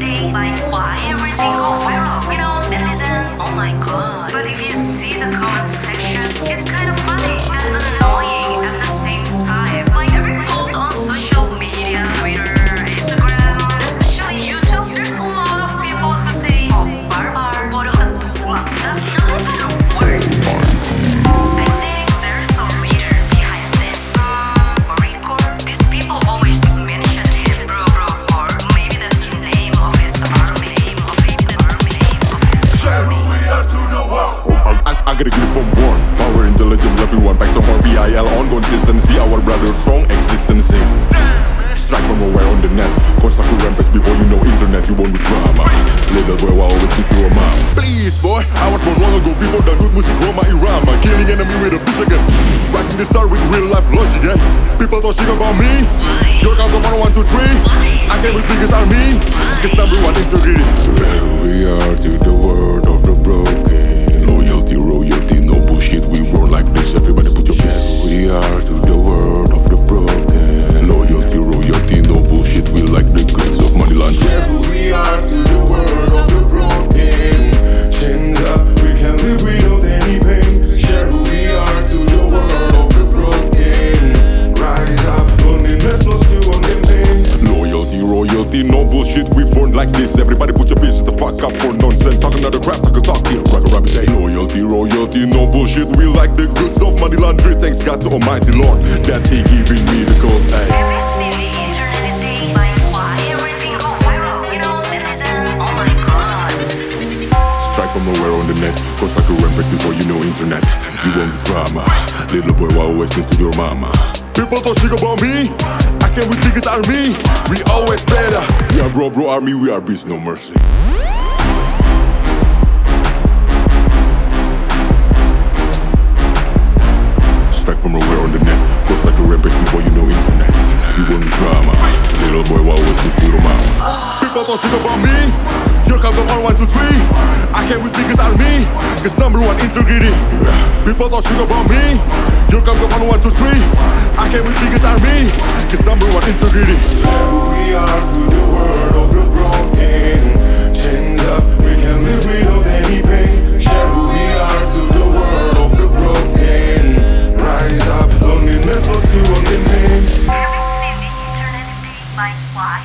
Like, why everything go viral? You know, netizens, oh my god. Army. I, I gotta give one Power, intelligent, everyone. Back to more BIL on consistency. Our brother strong existence Strike from nowhere on the net. Cause aku rampage before you know internet You won't be drama. Little boy, I always be through a mom Please boy, I was born long ago Before dangdut musik Rhoma Irama. Killing enemy with a bitch again. Rising the star with real life logic yeah. People talking about me. Your count from 1, 2, 3 I came with biggest army. It's number one integrity no bullshit We born like this, everybody put your business the fuck up for nonsense. Talking another crap, like a talk here Rapper, rapper say Loyalty, royalty, no bullshit. We like the goods of money laundry Thanks God to Almighty Lord That he giving me the code, ayy. Have you seen internet these days? Like, why everything go viral? You know, netizens, oh my god. Strike from nowhere on the net. Cause like a rampage before you know internet. You want the drama. Little boy why always listen to your mama People talking about me. I can came with biggest army. We always better. We are bro bro army We are beast no mercy. Strike from nowhere on the net. Cause like a rampage before you know internet. You want the drama. Little boy why always listen to your mama? People talking about me. Here come the one, one, two, three. I came with biggest army. It's number one integrity People thought shit about me. You come to one, one, two, three. I biggest army. It's number one integrity. We are to the world of the broken. Chained up, we can live without any pain. Here we are to the world of the broken. Rise up, loneliness must you on the name. Everything in the internet is why